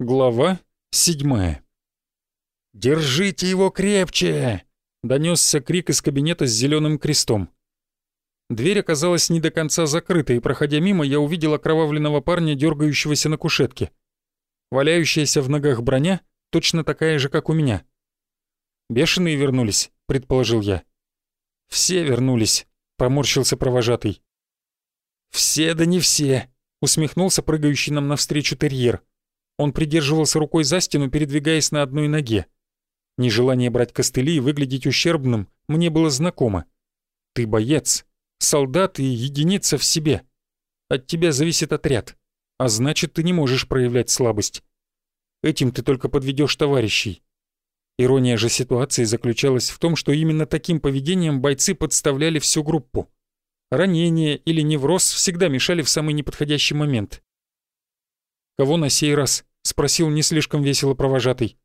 Глава седьмая. «Держите его крепче!» — донесся крик из кабинета с зеленым крестом. Дверь оказалась не до конца закрыта, и, проходя мимо, я увидел окровавленного парня, дергающегося на кушетке. Валяющаяся в ногах броня точно такая же, как у меня. «Бешеные вернулись», — предположил я. «Все вернулись», — поморщился провожатый. «Все да не все», — усмехнулся прыгающий нам навстречу терьер. Он придерживался рукой за стену, передвигаясь на одной ноге. Нежелание брать костыли и выглядеть ущербным мне было знакомо. Ты боец, солдат и единица в себе. От тебя зависит отряд, а значит, ты не можешь проявлять слабость. Этим ты только подведешь товарищей. Ирония же ситуации заключалась в том, что именно таким поведением бойцы подставляли всю группу. Ранение или невроз всегда мешали в самый неподходящий момент. Кого на сей раз? — спросил не слишком весело провожатый.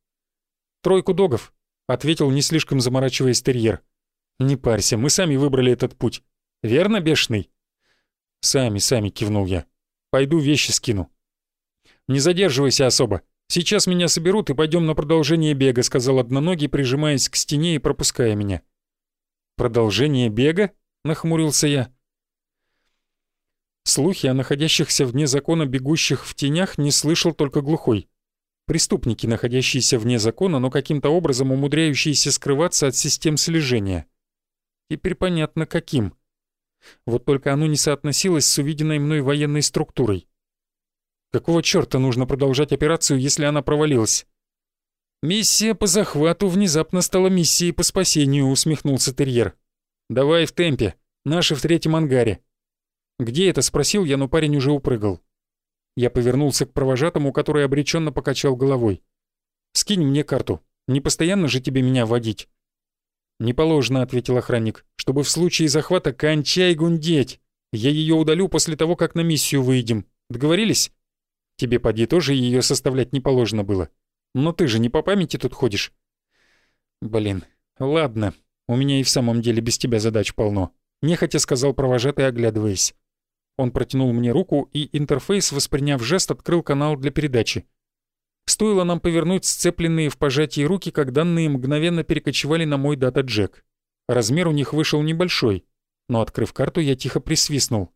«Тройку догов», — ответил не слишком заморачиваясь терьер. «Не парься, мы сами выбрали этот путь. Верно, бешеный?» «Сами, сами», — кивнул я. «Пойду вещи скину». «Не задерживайся особо. Сейчас меня соберут и пойдем на продолжение бега», — сказал одноногий, прижимаясь к стене и пропуская меня. «Продолжение бега?» — нахмурился я. Слухи о находящихся вне закона бегущих в тенях не слышал только глухой. Преступники, находящиеся вне закона, но каким-то образом умудряющиеся скрываться от систем слежения. Теперь понятно, каким. Вот только оно не соотносилось с увиденной мной военной структурой. Какого чёрта нужно продолжать операцию, если она провалилась? «Миссия по захвату внезапно стала миссией по спасению», — усмехнулся терьер. «Давай в темпе. Наши в третьем ангаре. «Где это?» — спросил я, но парень уже упрыгал. Я повернулся к провожатому, который обреченно покачал головой. «Скинь мне карту. Не постоянно же тебе меня водить?» «Не положено», — ответил охранник, — «чтобы в случае захвата кончай гундеть. Я ее удалю после того, как на миссию выйдем. Договорились?» «Тебе, поди, тоже ее составлять не положено было. Но ты же не по памяти тут ходишь». «Блин, ладно, у меня и в самом деле без тебя задач полно», — нехотя сказал провожатый, оглядываясь. Он протянул мне руку, и интерфейс, восприняв жест, открыл канал для передачи. Стоило нам повернуть сцепленные в пожатии руки, как данные мгновенно перекочевали на мой дата-джек. Размер у них вышел небольшой, но, открыв карту, я тихо присвистнул.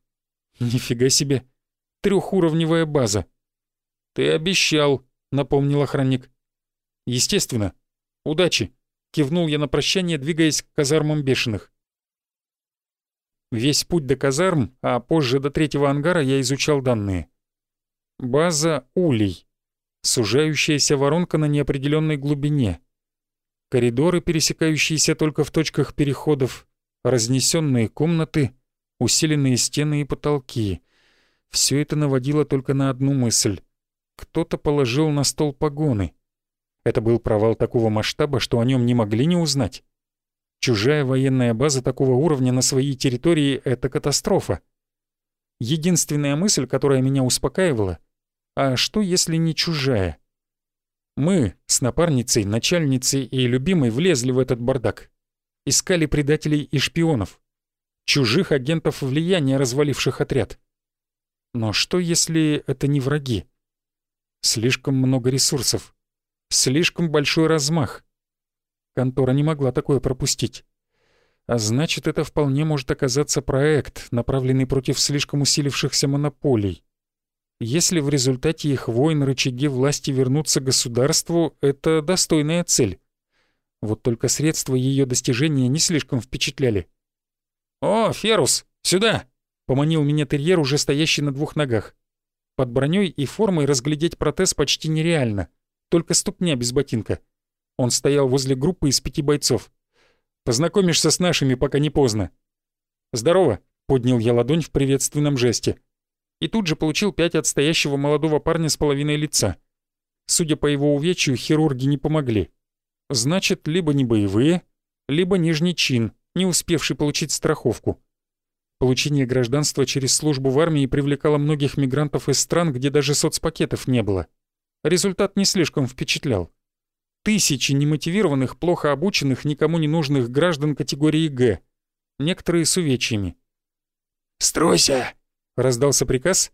«Нифига себе! Трехуровневая база!» «Ты обещал», — напомнил охранник. «Естественно. Удачи!» — кивнул я на прощание, двигаясь к казармам бешеных. Весь путь до казарм, а позже до третьего ангара я изучал данные. База Улей. Сужающаяся воронка на неопределенной глубине. Коридоры, пересекающиеся только в точках переходов. Разнесенные комнаты, усиленные стены и потолки. Все это наводило только на одну мысль. Кто-то положил на стол погоны. Это был провал такого масштаба, что о нем не могли не узнать. Чужая военная база такого уровня на своей территории — это катастрофа. Единственная мысль, которая меня успокаивала — а что, если не чужая? Мы с напарницей, начальницей и любимой влезли в этот бардак. Искали предателей и шпионов. Чужих агентов влияния, разваливших отряд. Но что, если это не враги? Слишком много ресурсов. Слишком большой размах. Контора не могла такое пропустить. А значит, это вполне может оказаться проект, направленный против слишком усилившихся монополий. Если в результате их войн рычаги власти вернутся государству, это достойная цель. Вот только средства ее достижения не слишком впечатляли. «О, Ферус, сюда!» — поманил меня терьер, уже стоящий на двух ногах. Под броней и формой разглядеть протез почти нереально, только ступня без ботинка. Он стоял возле группы из пяти бойцов. «Познакомишься с нашими, пока не поздно». «Здорово», — поднял я ладонь в приветственном жесте. И тут же получил пять от стоящего молодого парня с половиной лица. Судя по его увечью, хирурги не помогли. Значит, либо не боевые, либо нижний чин, не успевший получить страховку. Получение гражданства через службу в армии привлекало многих мигрантов из стран, где даже соцпакетов не было. Результат не слишком впечатлял тысячи немотивированных, плохо обученных, никому не нужных граждан категории «Г», некоторые с увечьями. «Стройся!» — раздался приказ,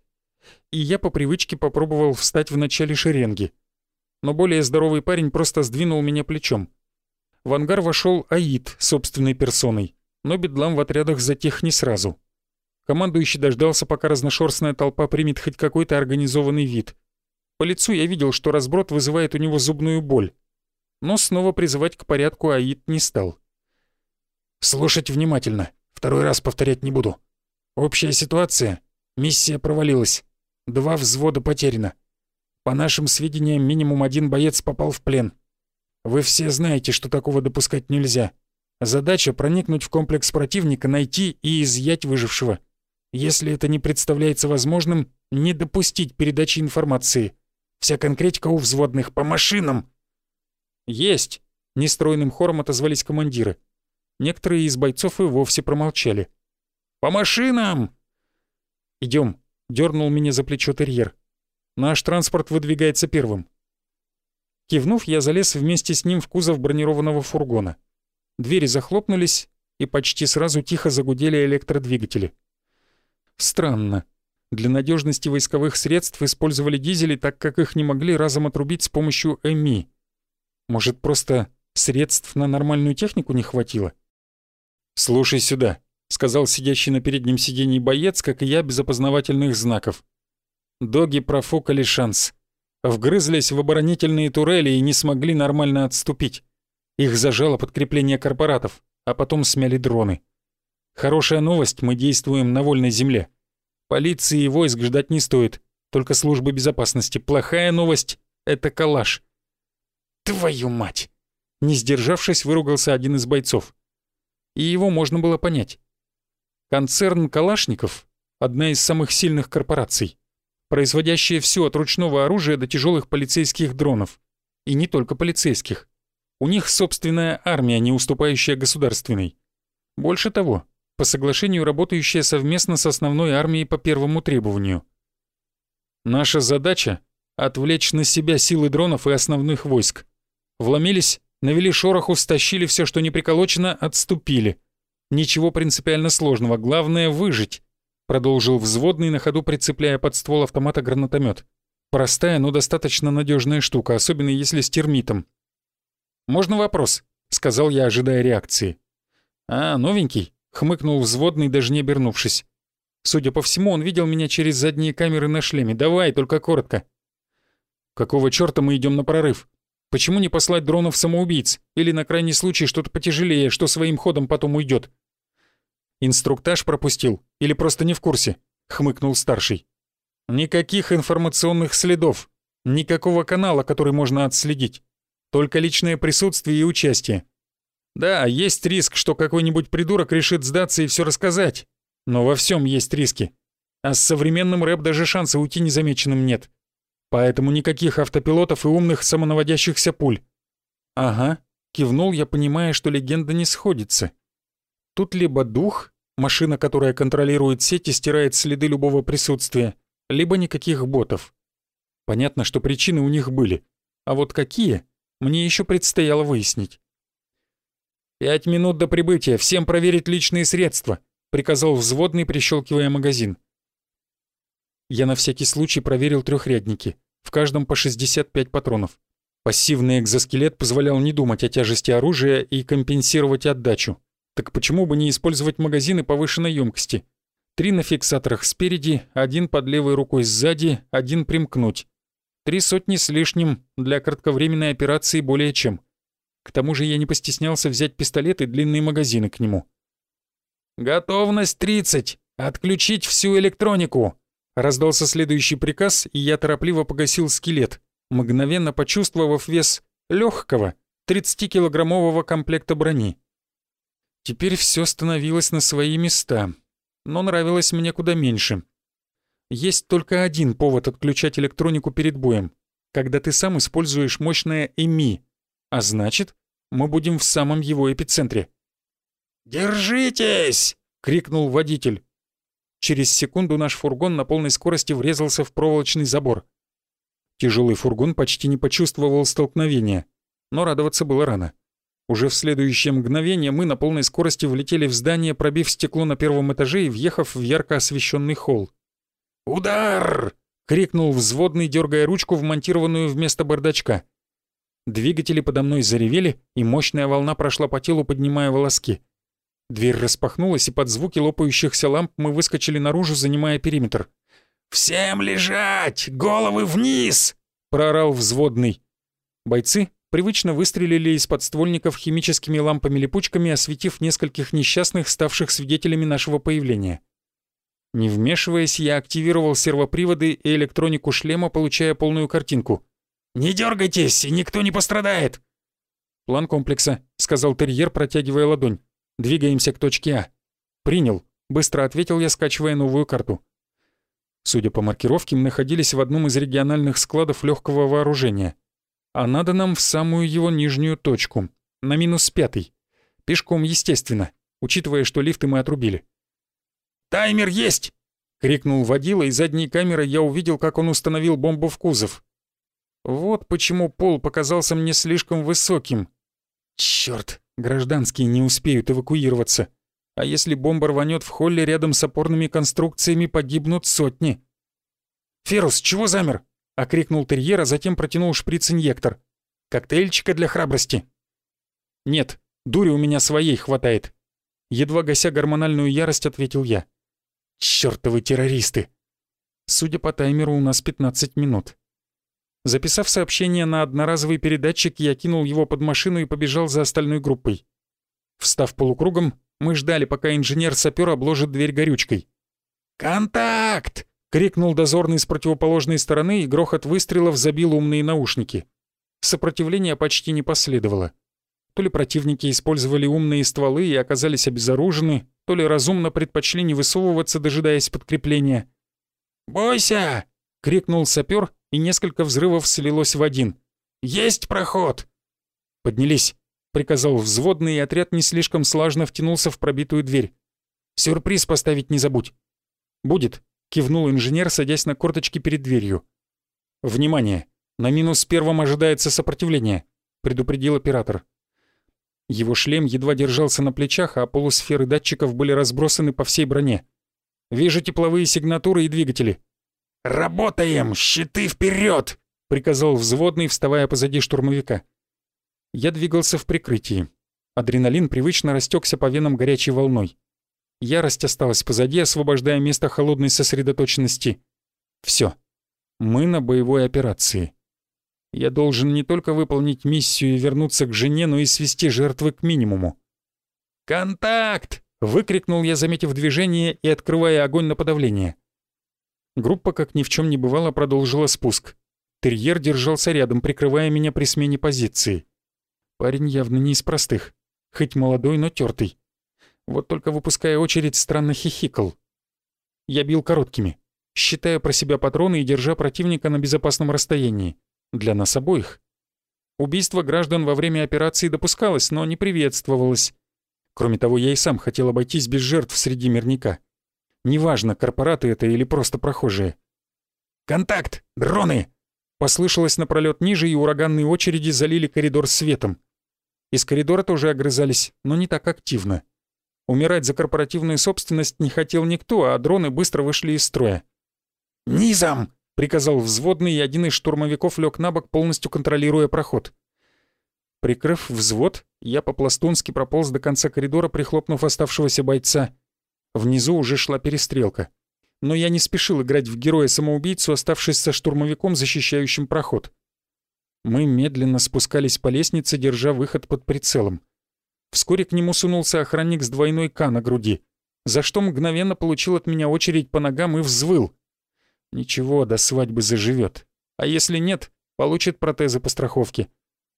и я по привычке попробовал встать в начале шеренги. но более здоровый парень просто сдвинул меня плечом. В ангар вошел Аид собственной персоной, но бедлам в отрядах затих не сразу. Командующий дождался, пока разношерстная толпа примет хоть какой-то организованный вид. По лицу я видел, что разброд вызывает у него зубную боль. Но снова призывать к порядку Аид не стал. «Слушать внимательно. Второй раз повторять не буду. Общая ситуация. Миссия провалилась. Два взвода потеряно. По нашим сведениям, минимум один боец попал в плен. Вы все знаете, что такого допускать нельзя. Задача — проникнуть в комплекс противника, найти и изъять выжившего. Если это не представляется возможным, не допустить передачи информации. Вся конкретика у взводных по машинам. «Есть!» — нестройным хором отозвались командиры. Некоторые из бойцов и вовсе промолчали. «По машинам!» Идем, дернул меня за плечо терьер. «Наш транспорт выдвигается первым». Кивнув, я залез вместе с ним в кузов бронированного фургона. Двери захлопнулись, и почти сразу тихо загудели электродвигатели. Странно. Для надежности войсковых средств использовали дизели, так как их не могли разом отрубить с помощью ЭМИ. Может, просто средств на нормальную технику не хватило? «Слушай сюда», — сказал сидящий на переднем сиденье боец, как и я, без опознавательных знаков. Доги профукали шанс. Вгрызлись в оборонительные турели и не смогли нормально отступить. Их зажало подкрепление корпоратов, а потом смяли дроны. Хорошая новость, мы действуем на вольной земле. Полиции и войск ждать не стоит, только службы безопасности. Плохая новость — это калаш. Твою мать! Не сдержавшись, выругался один из бойцов. И его можно было понять. Концерн Калашников — одна из самых сильных корпораций, производящая все от ручного оружия до тяжелых полицейских дронов. И не только полицейских. У них собственная армия, не уступающая государственной. Больше того, по соглашению работающая совместно с основной армией по первому требованию. Наша задача — отвлечь на себя силы дронов и основных войск. Вломились, навели шороху, стащили все, что не приколочено, отступили. Ничего принципиально сложного, главное — выжить. Продолжил взводный, на ходу прицепляя под ствол автомата гранатомет. Простая, но достаточно надежная штука, особенно если с термитом. «Можно вопрос?» — сказал я, ожидая реакции. «А, новенький?» хмыкнул взводный, даже не обернувшись. Судя по всему, он видел меня через задние камеры на шлеме. «Давай, только коротко». «Какого чёрта мы идем на прорыв? Почему не послать дронов-самоубийц? Или на крайний случай что-то потяжелее, что своим ходом потом уйдет? «Инструктаж пропустил? Или просто не в курсе?» — хмыкнул старший. «Никаких информационных следов. Никакого канала, который можно отследить. Только личное присутствие и участие. Да, есть риск, что какой-нибудь придурок решит сдаться и все рассказать. Но во всем есть риски. А с современным рэп даже шанса уйти незамеченным нет. Поэтому никаких автопилотов и умных самонаводящихся пуль. Ага, кивнул я, понимая, что легенда не сходится. Тут либо дух, машина, которая контролирует сеть и стирает следы любого присутствия, либо никаких ботов. Понятно, что причины у них были. А вот какие, мне еще предстояло выяснить. «Пять минут до прибытия, всем проверить личные средства», — приказал взводный, прищелкивая магазин. Я на всякий случай проверил трехрядники, в каждом по 65 патронов. Пассивный экзоскелет позволял не думать о тяжести оружия и компенсировать отдачу. Так почему бы не использовать магазины повышенной емкости? Три на фиксаторах спереди, один под левой рукой сзади, один примкнуть. Три сотни с лишним, для кратковременной операции более чем. К тому же я не постеснялся взять пистолет и длинные магазины к нему. «Готовность 30! Отключить всю электронику!» Раздался следующий приказ, и я торопливо погасил скелет, мгновенно почувствовав вес легкого 30-килограммового комплекта брони. Теперь все становилось на свои места, но нравилось мне куда меньше. Есть только один повод отключать электронику перед боем, когда ты сам используешь мощное ЭМИ, а значит, мы будем в самом его эпицентре. «Держитесь!» — крикнул водитель. Через секунду наш фургон на полной скорости врезался в проволочный забор. Тяжелый фургон почти не почувствовал столкновения, но радоваться было рано. Уже в следующее мгновение мы на полной скорости влетели в здание, пробив стекло на первом этаже и въехав в ярко освещенный холл. «Удар!» — крикнул взводный, дергая ручку, вмонтированную вместо бардачка. Двигатели подо мной заревели, и мощная волна прошла по телу, поднимая волоски. Дверь распахнулась, и под звуки лопающихся ламп мы выскочили наружу, занимая периметр. «Всем лежать! Головы вниз!» — проорал взводный. Бойцы привычно выстрелили из подствольников химическими лампами-липучками, осветив нескольких несчастных, ставших свидетелями нашего появления. Не вмешиваясь, я активировал сервоприводы и электронику шлема, получая полную картинку. «Не дергайтесь, и никто не пострадает!» «План комплекса», — сказал терьер, протягивая ладонь. «Двигаемся к точке А». «Принял», — быстро ответил я, скачивая новую карту. Судя по маркировке, мы находились в одном из региональных складов легкого вооружения. А надо нам в самую его нижнюю точку, на минус пятый. Пешком, естественно, учитывая, что лифты мы отрубили. «Таймер есть!» — крикнул водила, и задней камерой я увидел, как он установил бомбу в кузов. Вот почему пол показался мне слишком высоким. Чёрт, гражданские не успеют эвакуироваться. А если бомба рванет в холле рядом с опорными конструкциями, погибнут сотни. «Ферус, чего замер?» — окрикнул терьер, а затем протянул шприц-инъектор. «Коктейльчика для храбрости». «Нет, дури у меня своей хватает». Едва гася гормональную ярость, ответил я. Чёртовы террористы! Судя по таймеру, у нас 15 минут. Записав сообщение на одноразовый передатчик, я кинул его под машину и побежал за остальной группой. Встав полукругом, мы ждали, пока инженер-сапёр обложит дверь горючкой. «Контакт!» — крикнул дозорный с противоположной стороны, и грохот выстрелов забил умные наушники. Сопротивления почти не последовало. То ли противники использовали умные стволы и оказались обезоружены, то ли разумно предпочли не высовываться, дожидаясь подкрепления. «Бойся!» — крикнул сапер, и несколько взрывов слилось в один. «Есть проход!» «Поднялись!» — приказал взводный, и отряд не слишком слажно втянулся в пробитую дверь. «Сюрприз поставить не забудь!» «Будет!» — кивнул инженер, садясь на корточки перед дверью. «Внимание! На минус первом ожидается сопротивление!» — предупредил оператор. Его шлем едва держался на плечах, а полусферы датчиков были разбросаны по всей броне. «Вижу тепловые сигнатуры и двигатели». «Работаем! Щиты вперед! приказал взводный, вставая позади штурмовика. Я двигался в прикрытии. Адреналин привычно растекся по венам горячей волной. Ярость осталась позади, освобождая место холодной сосредоточенности. Все. Мы на боевой операции. Я должен не только выполнить миссию и вернуться к жене, но и свести жертвы к минимуму. «Контакт!» — выкрикнул я, заметив движение и открывая огонь на подавление. Группа, как ни в чем не бывало, продолжила спуск. Терьер держался рядом, прикрывая меня при смене позиции. Парень явно не из простых, хоть молодой, но тертый. Вот только выпуская очередь, странно хихикал. Я бил короткими, считая про себя патроны и держа противника на безопасном расстоянии. Для нас обоих. Убийство граждан во время операции допускалось, но не приветствовалось. Кроме того, я и сам хотел обойтись без жертв среди мирника. Неважно, корпораты это или просто прохожие. «Контакт! Дроны!» Послышалось напролёт ниже, и ураганные очереди залили коридор светом. Из коридора тоже огрызались, но не так активно. Умирать за корпоративную собственность не хотел никто, а дроны быстро вышли из строя. «Низом!» — приказал взводный, и один из штурмовиков лег на бок, полностью контролируя проход. Прикрыв взвод, я по-пластунски прополз до конца коридора, прихлопнув оставшегося бойца. Внизу уже шла перестрелка. Но я не спешил играть в героя-самоубийцу, оставшись со штурмовиком, защищающим проход. Мы медленно спускались по лестнице, держа выход под прицелом. Вскоре к нему сунулся охранник с двойной К на груди, за что мгновенно получил от меня очередь по ногам и взвыл — Ничего, до свадьбы заживет. А если нет, получит протезы по страховке.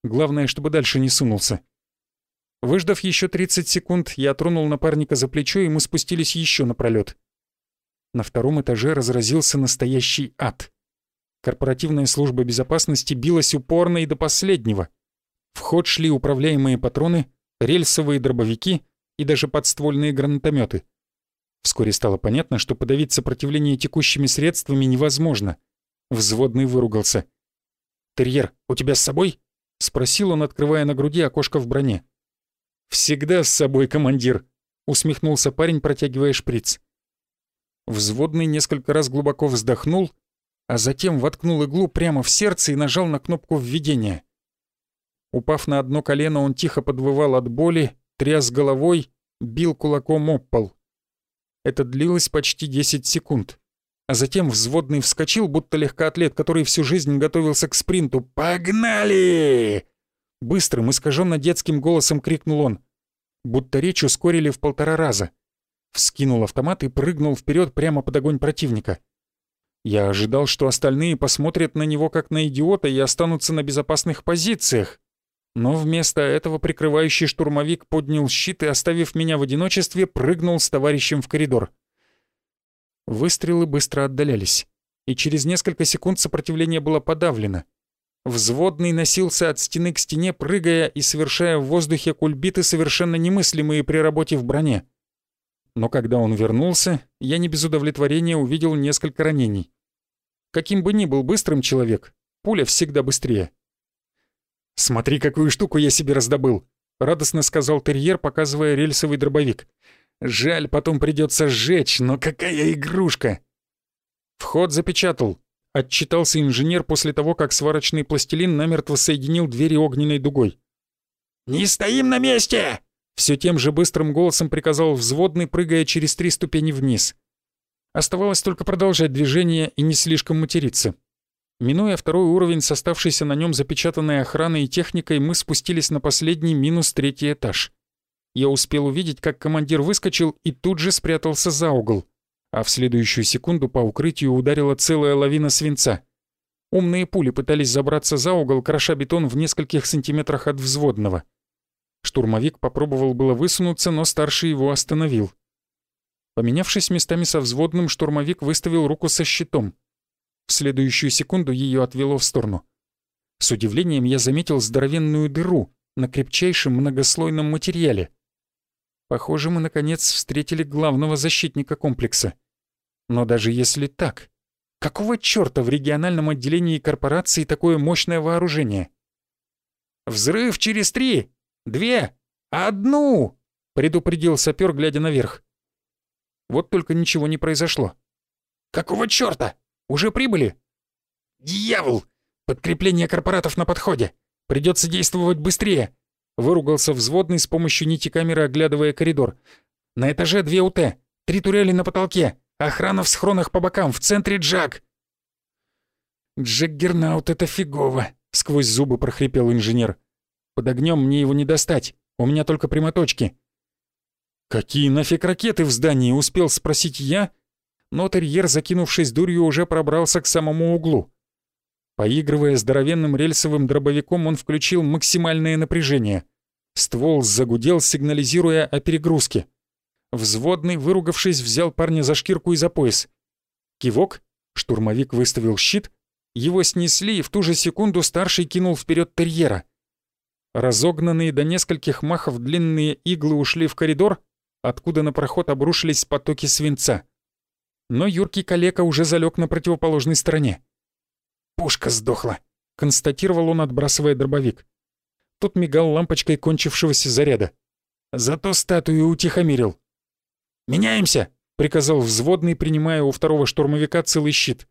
Главное, чтобы дальше не сунулся. Выждав еще 30 секунд, я тронул напарника за плечо, и мы спустились еще напролёт. На втором этаже разразился настоящий ад. Корпоративная служба безопасности билась упорно и до последнего. В ход шли управляемые патроны, рельсовые дробовики и даже подствольные гранатометы. Вскоре стало понятно, что подавить сопротивление текущими средствами невозможно. Взводный выругался. «Терьер, у тебя с собой?» — спросил он, открывая на груди окошко в броне. «Всегда с собой, командир», — усмехнулся парень, протягивая шприц. Взводный несколько раз глубоко вздохнул, а затем воткнул иглу прямо в сердце и нажал на кнопку введения. Упав на одно колено, он тихо подвывал от боли, тряс головой, бил кулаком об пол. Это длилось почти 10 секунд. А затем взводный вскочил, будто легкоатлет, который всю жизнь готовился к спринту. «Погнали!» Быстрым, искаженно детским голосом крикнул он. Будто речь ускорили в полтора раза. Вскинул автомат и прыгнул вперед прямо под огонь противника. Я ожидал, что остальные посмотрят на него как на идиота и останутся на безопасных позициях. Но вместо этого прикрывающий штурмовик поднял щит и, оставив меня в одиночестве, прыгнул с товарищем в коридор. Выстрелы быстро отдалялись, и через несколько секунд сопротивление было подавлено. Взводный носился от стены к стене, прыгая и совершая в воздухе кульбиты, совершенно немыслимые при работе в броне. Но когда он вернулся, я не без удовлетворения увидел несколько ранений. Каким бы ни был быстрым человек, пуля всегда быстрее. «Смотри, какую штуку я себе раздобыл!» — радостно сказал терьер, показывая рельсовый дробовик. «Жаль, потом придется сжечь, но какая игрушка!» «Вход запечатал», — отчитался инженер после того, как сварочный пластилин намертво соединил двери огненной дугой. «Не стоим на месте!» Все тем же быстрым голосом приказал взводный, прыгая через три ступени вниз. Оставалось только продолжать движение и не слишком материться. Минуя второй уровень с оставшейся на нем запечатанной охраной и техникой, мы спустились на последний минус третий этаж. Я успел увидеть, как командир выскочил и тут же спрятался за угол, а в следующую секунду по укрытию ударила целая лавина свинца. Умные пули пытались забраться за угол, кроша бетон в нескольких сантиметрах от взводного. Штурмовик попробовал было высунуться, но старший его остановил. Поменявшись местами со взводным, штурмовик выставил руку со щитом — в следующую секунду ее отвело в сторону. С удивлением я заметил здоровенную дыру на крепчайшем многослойном материале. Похоже, мы наконец встретили главного защитника комплекса. Но даже если так, какого чёрта в региональном отделении корпорации такое мощное вооружение? «Взрыв через три! Две! Одну!» — предупредил сапёр, глядя наверх. Вот только ничего не произошло. «Какого чёрта?» Уже прибыли?» «Дьявол! Подкрепление корпоратов на подходе! Придется действовать быстрее!» Выругался взводный с помощью нити камеры, оглядывая коридор. «На этаже две УТ, три турели на потолке, охрана в схронах по бокам, в центре Джак!» «Джаггернаут — это фигово!» — сквозь зубы прохрипел инженер. «Под огнем мне его не достать, у меня только прямоточки». «Какие нафиг ракеты в здании?» — успел спросить я, но терьер, закинувшись дурью, уже пробрался к самому углу. Поигрывая здоровенным рельсовым дробовиком, он включил максимальное напряжение. Ствол загудел, сигнализируя о перегрузке. Взводный, выругавшись, взял парня за шкирку и за пояс. Кивок, штурмовик выставил щит, его снесли, и в ту же секунду старший кинул вперед терьера. Разогнанные до нескольких махов длинные иглы ушли в коридор, откуда на проход обрушились потоки свинца но юркий калека уже залег на противоположной стороне. «Пушка сдохла», — констатировал он, отбрасывая дробовик. Тут мигал лампочкой кончившегося заряда. Зато статую утихомирил. «Меняемся!» — приказал взводный, принимая у второго штурмовика целый щит.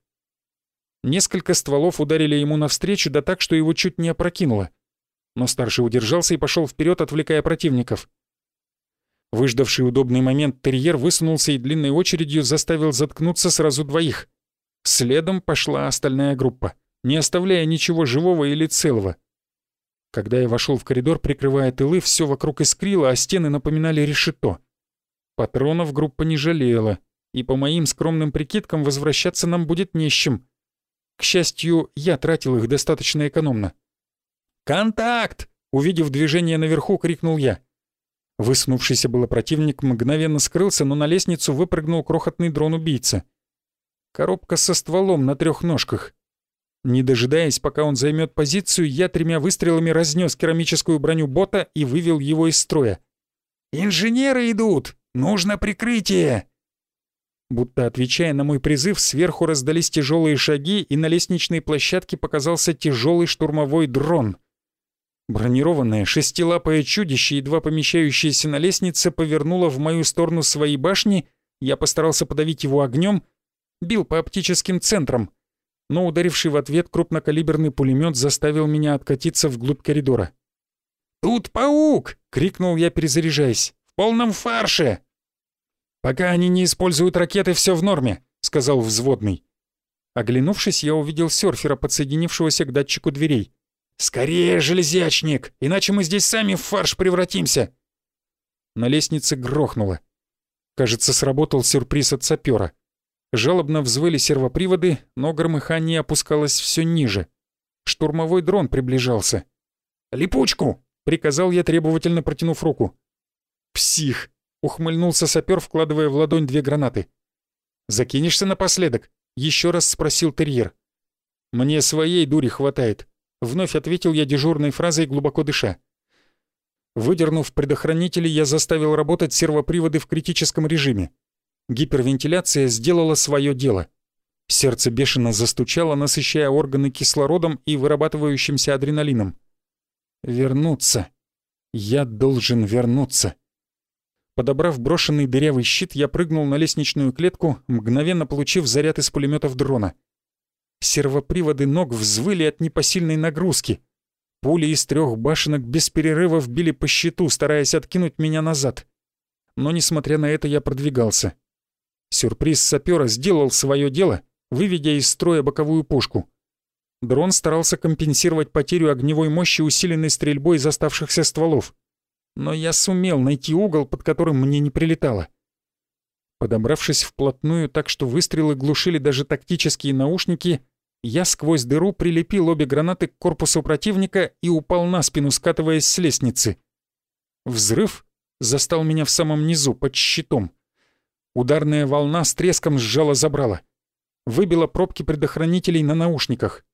Несколько стволов ударили ему навстречу, да так, что его чуть не опрокинуло. Но старший удержался и пошел вперед, отвлекая противников. Выждавший удобный момент терьер высунулся и длинной очередью заставил заткнуться сразу двоих. Следом пошла остальная группа, не оставляя ничего живого или целого. Когда я вошел в коридор, прикрывая тылы, все вокруг искрило, а стены напоминали решето. Патронов группа не жалела, и по моим скромным прикидкам возвращаться нам будет не с чем. К счастью, я тратил их достаточно экономно. «Контакт!» — увидев движение наверху, крикнул я. Высунувшийся было противник мгновенно скрылся, но на лестницу выпрыгнул крохотный дрон-убийца. Коробка со стволом на трех ножках. Не дожидаясь, пока он займет позицию, я тремя выстрелами разнес керамическую броню бота и вывел его из строя. «Инженеры идут! Нужно прикрытие!» Будто отвечая на мой призыв, сверху раздались тяжелые шаги, и на лестничной площадке показался тяжелый штурмовой дрон — Бронированное шестилапое чудище, едва помещающееся на лестнице, повернуло в мою сторону свои башни, я постарался подавить его огнем, бил по оптическим центрам, но ударивший в ответ крупнокалиберный пулемет заставил меня откатиться вглубь коридора. «Тут паук!» — крикнул я, перезаряжаясь. «В полном фарше!» «Пока они не используют ракеты, все в норме», — сказал взводный. Оглянувшись, я увидел серфера, подсоединившегося к датчику дверей. «Скорее, железячник, иначе мы здесь сами в фарш превратимся!» На лестнице грохнуло. Кажется, сработал сюрприз от сапера. Жалобно взвыли сервоприводы, но громыхание опускалось все ниже. Штурмовой дрон приближался. «Липучку!» — приказал я, требовательно протянув руку. «Псих!» — ухмыльнулся сапер, вкладывая в ладонь две гранаты. «Закинешься напоследок?» — еще раз спросил терьер. «Мне своей дури хватает», — вновь ответил я дежурной фразой, глубоко дыша. Выдернув предохранители, я заставил работать сервоприводы в критическом режиме. Гипервентиляция сделала свое дело. Сердце бешено застучало, насыщая органы кислородом и вырабатывающимся адреналином. «Вернуться. Я должен вернуться». Подобрав брошенный дырявый щит, я прыгнул на лестничную клетку, мгновенно получив заряд из пулеметов дрона. Сервоприводы ног взвыли от непосильной нагрузки. Пули из трех башенок без перерыва били по щиту, стараясь откинуть меня назад. Но, несмотря на это, я продвигался. Сюрприз сапера сделал свое дело, выведя из строя боковую пушку. Дрон старался компенсировать потерю огневой мощи усиленной стрельбой из оставшихся стволов. Но я сумел найти угол, под которым мне не прилетало. Подобравшись вплотную так, что выстрелы глушили даже тактические наушники, я сквозь дыру прилепил обе гранаты к корпусу противника и упал на спину, скатываясь с лестницы. Взрыв застал меня в самом низу, под щитом. Ударная волна с треском сжала забрала. Выбила пробки предохранителей на наушниках.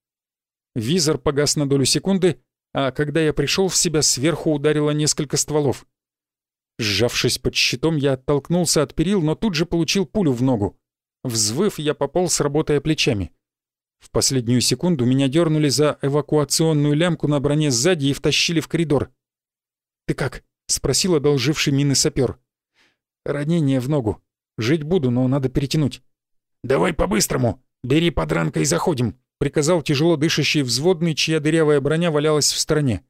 Визор погас на долю секунды, а когда я пришел в себя, сверху ударило несколько стволов. Сжавшись под щитом, я оттолкнулся от перил, но тут же получил пулю в ногу. Взвыв, я пополз, работая плечами. В последнюю секунду меня дернули за эвакуационную лямку на броне сзади и втащили в коридор. «Ты как?» — спросил одолживший мины сапер. «Ранение в ногу. Жить буду, но надо перетянуть». «Давай по-быстрому! Бери подранка и заходим!» — приказал тяжело дышащий взводный, чья дырявая броня валялась в стороне.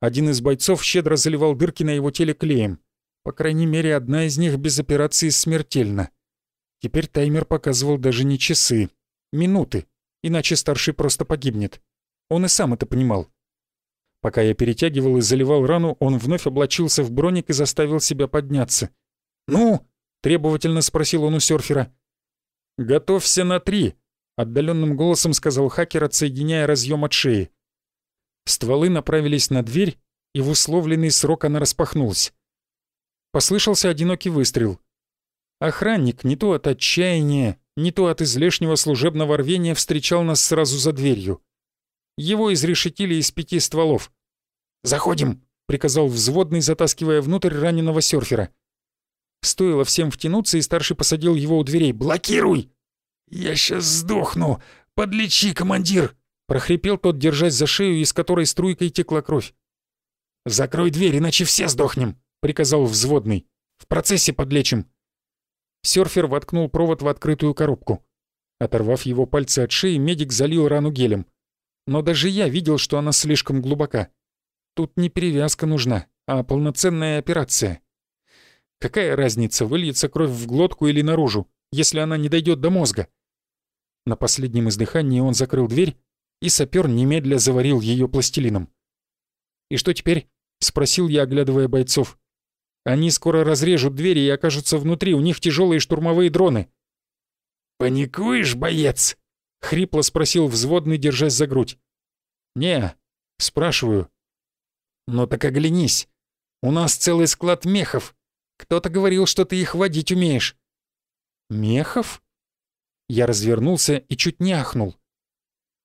Один из бойцов щедро заливал дырки на его теле клеем. По крайней мере, одна из них без операции смертельна. Теперь таймер показывал даже не часы, минуты, иначе старший просто погибнет. Он и сам это понимал. Пока я перетягивал и заливал рану, он вновь облачился в броник и заставил себя подняться. «Ну?» — требовательно спросил он у серфера. «Готовься на три», — отдаленным голосом сказал хакер, отсоединяя разъем от шеи. Стволы направились на дверь, и в условленный срок она распахнулась. Послышался одинокий выстрел. Охранник, не то от отчаяния, не то от излишнего служебного рвения, встречал нас сразу за дверью. Его изрешетили из пяти стволов. «Заходим!» — приказал взводный, затаскивая внутрь раненого серфера. Стоило всем втянуться, и старший посадил его у дверей. «Блокируй!» «Я сейчас сдохну! Подлечи, командир!» прохрипел тот, держась за шею, из которой струйкой текла кровь. «Закрой дверь, иначе все сдохнем!» — приказал взводный. «В процессе подлечим!» Сёрфер воткнул провод в открытую коробку. Оторвав его пальцы от шеи, медик залил рану гелем. Но даже я видел, что она слишком глубока. Тут не перевязка нужна, а полноценная операция. Какая разница, выльется кровь в глотку или наружу, если она не дойдет до мозга? На последнем издыхании он закрыл дверь, и сапер немедля заварил ее пластилином. «И что теперь?» — спросил я, оглядывая бойцов. «Они скоро разрежут двери и окажутся внутри, у них тяжелые штурмовые дроны». «Паникуешь, боец?» — хрипло спросил взводный, держась за грудь. «Не, спрашиваю». «Ну так оглянись. У нас целый склад мехов. Кто-то говорил, что ты их водить умеешь». «Мехов?» Я развернулся и чуть не ахнул.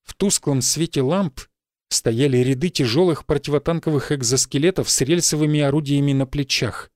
В тусклом свете ламп стояли ряды тяжелых противотанковых экзоскелетов с рельсовыми орудиями на плечах.